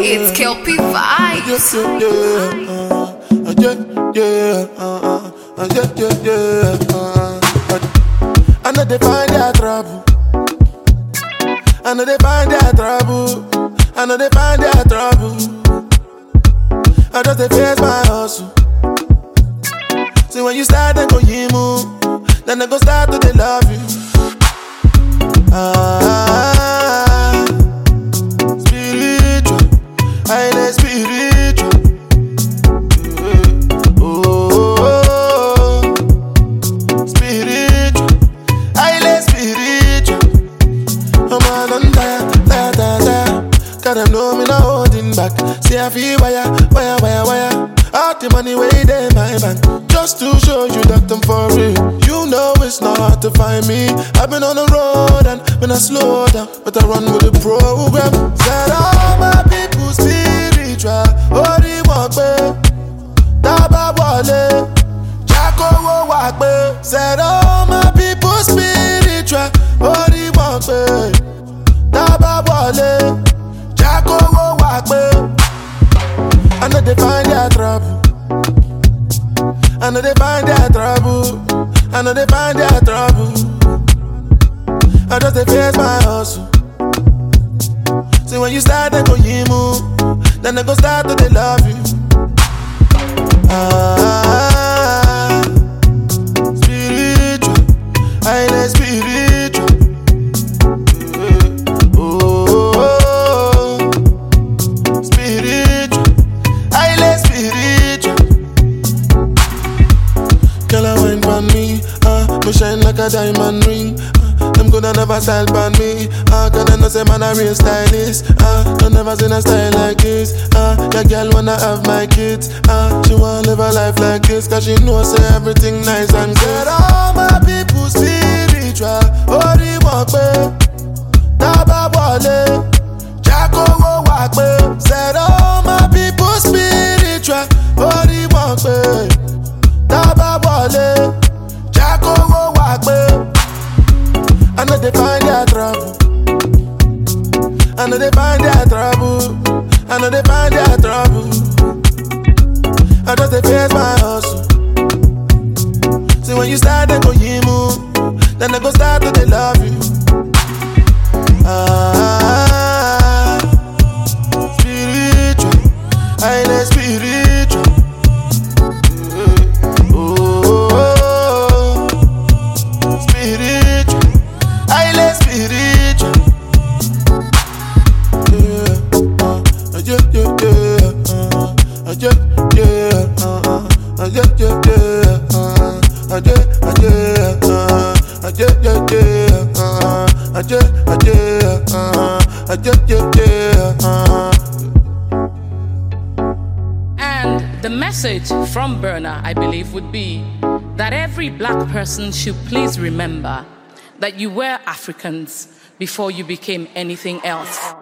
Kel-P vibes. Yes, yeah, yeah, uh, uh, yeah, uh, yeah, yeah, yeah, uh. I know they find their trouble. I know they find their trouble. I know they find their trouble. I just they face my hustle. See when you start, they go yimu. Then they go start to they love you. Cause them know me not holding back. See I feel wire, wire, wire, wire. All the money way they my bank. Just to show you that I'm for real. You know it's not hard to find me. I've been on the road and when I slow down, but I run with the program. Said all my I know they find their trouble. I know they find their trouble. I just they face my hustle. See when you start, they go yimu. Then they go start to they love you. Ah, a diamond ring. ah, Them gonna never style on me, ah, cause I know say man a real stylist, ah, I never seen a style like this, ah, your girl wanna have my kids, ah, she wanna live a life like this, cause she know say everything nice and good. All my people spiritual, I know they find their trouble. I know they find their trouble. I know they find their trouble. I just they face my hustle. See when you start they go yimu Then they go start to they love you And the message from Burna, I believe, would be that every black person should please remember that you were Africans before you became anything else.